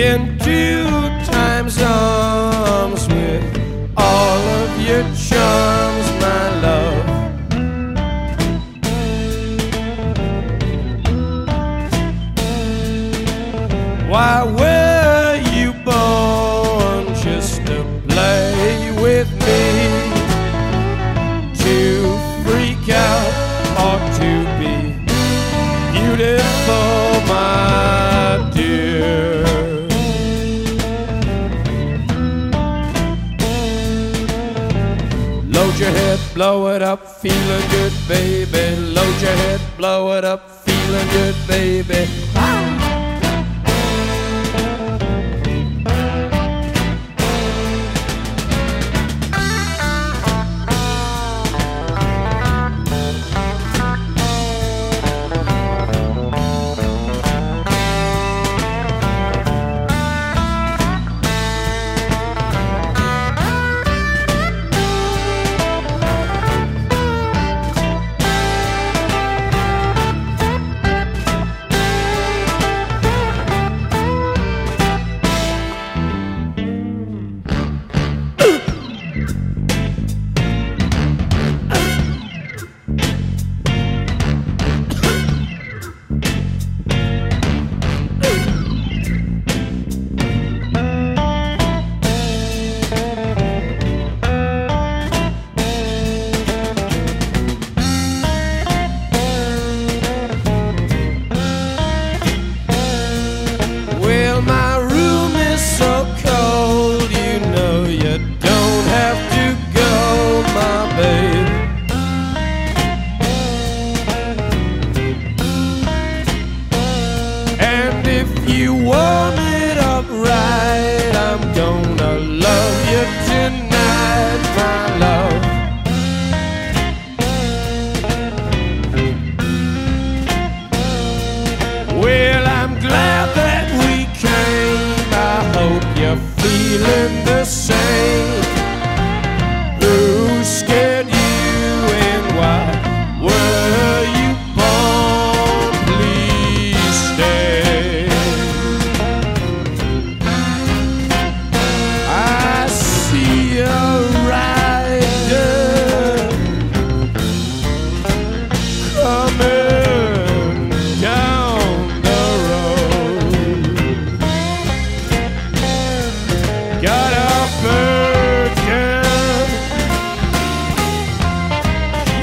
in two time zones with all of your charms, my love. Why? your head, blow it up, feeling good, baby. Load your head, blow it up, feeling good, baby.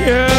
Yeah.